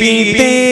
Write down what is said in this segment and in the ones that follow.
پیتے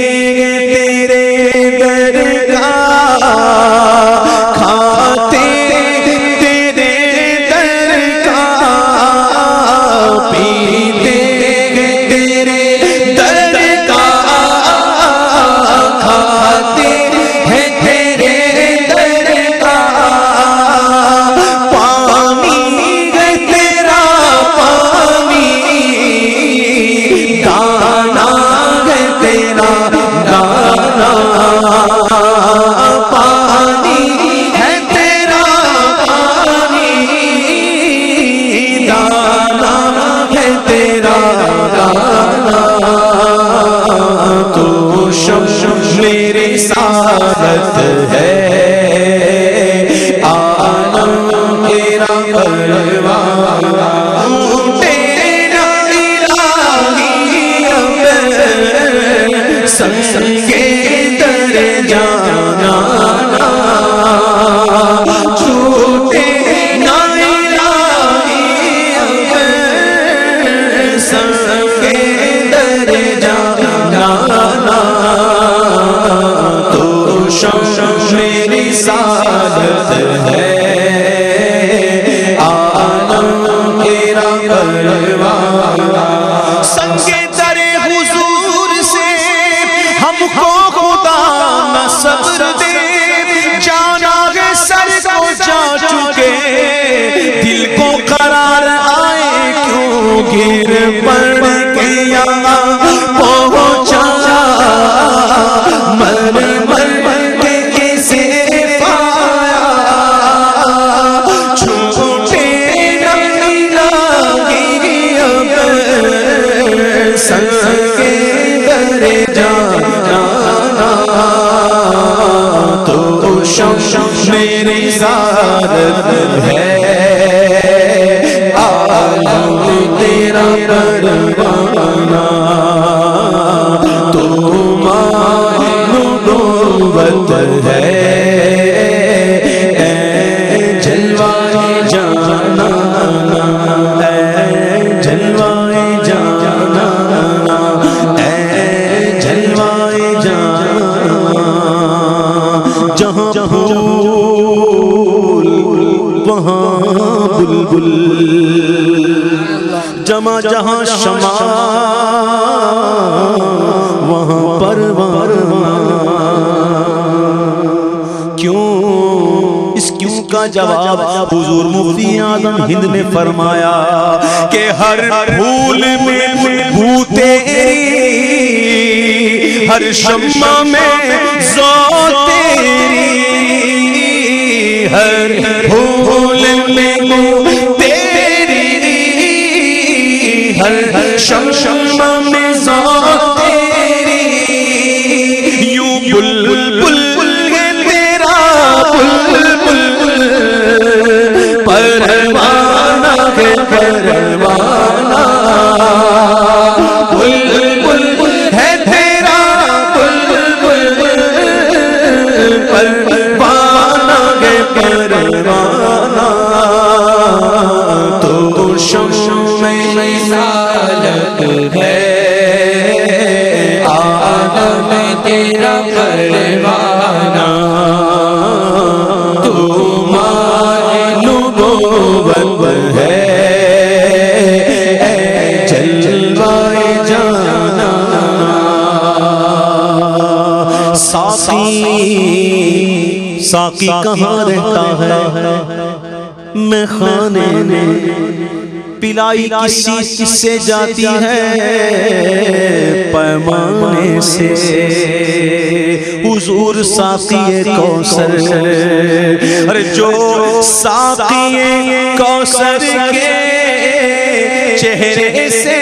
رسالت ہے۔ عالم تیرا پروانہ تیرا الہی سنگے در جانا۔ شم شم میری سعادت ہے۔ عالم تیرا پروانہ سنگے در حضور سے ہم کو خدا نہ صبر دے۔ جانا ہے سر کو جا چکے۔ دل کو قرار آئے کیوں گر پڑ ہے۔ بلبل جمع جہاں شمع، وہاں پروانہ کیوں؟ اس کیوں کا جواب حضور مفتی اعظم ہند نے فرمایا کہ ہر پھول میں بو تیری ہر شمع میں زو تیری، ہر ہر شم شم میں ذوق تیری، یوں بل بل بل ہے تیرا بل بل پروانہ ہے پروانہ ہے۔ عالم تیرا پروانہ تو ماہ نبوت ہے جلوائے جانا۔ ساقی ساقی کہاں رہتا ہے؟ میں خانے میں پلائی کسی کس سے جاتی ہے؟ پیمانے سے۔ حضور ساقی کوثر۔ ارے جو ساقی کوثر کے چہرے سے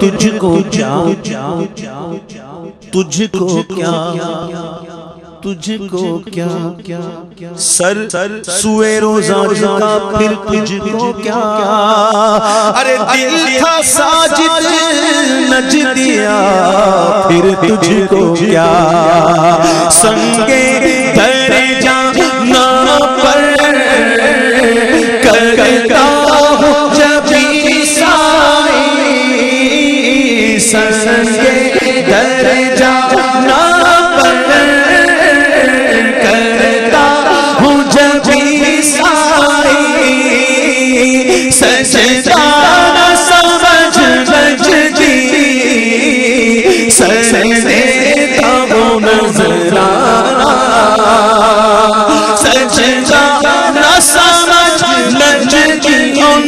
تجھ کو کیا؟ تجھ کو کیا؟ تجھ کو کیا؟ سر، سوئے روزہ جھکا پھر تجھ کو کیا؟ ارے دل تھا ساجد، نج دیا، پھر تجھ کو کیا؟ سنگے در جانا پر کرتا سنگے در جانا پر کرتا ہوں جب سائی سجدہ نہ سمجھ نجدی سجدہ وہ نظرانہ سجدہ نہ سمجھ نجدی او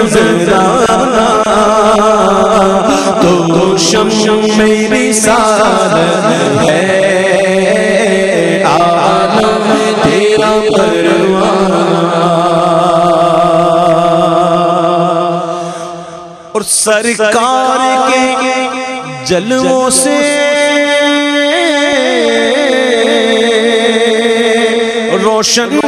نظرانہ تو شم میری سالت ہے۔ عالم تیرا پروانہ اور سرکار کے جلووں سے روشن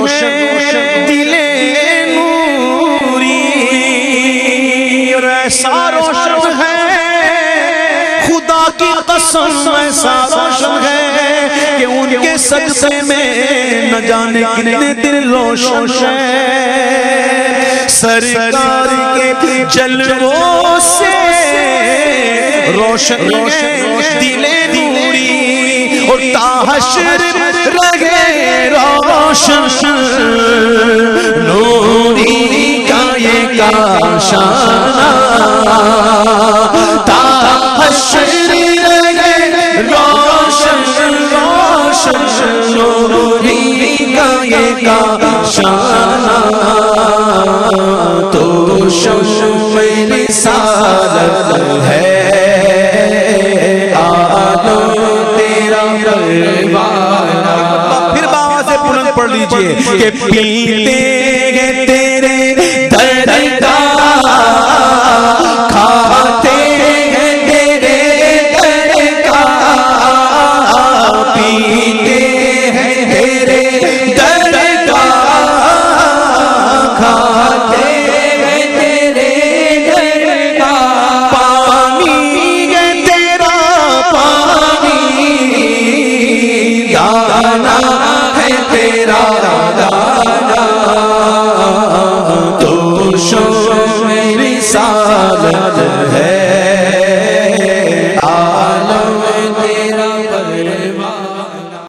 ایسا روشن ہے۔ خدا کی قسم ایسا روشن ہے کہ ان کے سجدے میں نہ جانے کتنے دل روشن ہے سرکار کے جلووں سے روشن ہے دل نوری اور تاحشر رہے روشن نوری کا یہ کاشانہ تاحشر رہے روشن روشن نوری کا یہ کاشانہ تو شم میری ہے تیرا پھر بابا سے بلند پڑھ لیجیے کہ پیتے ہے تیرا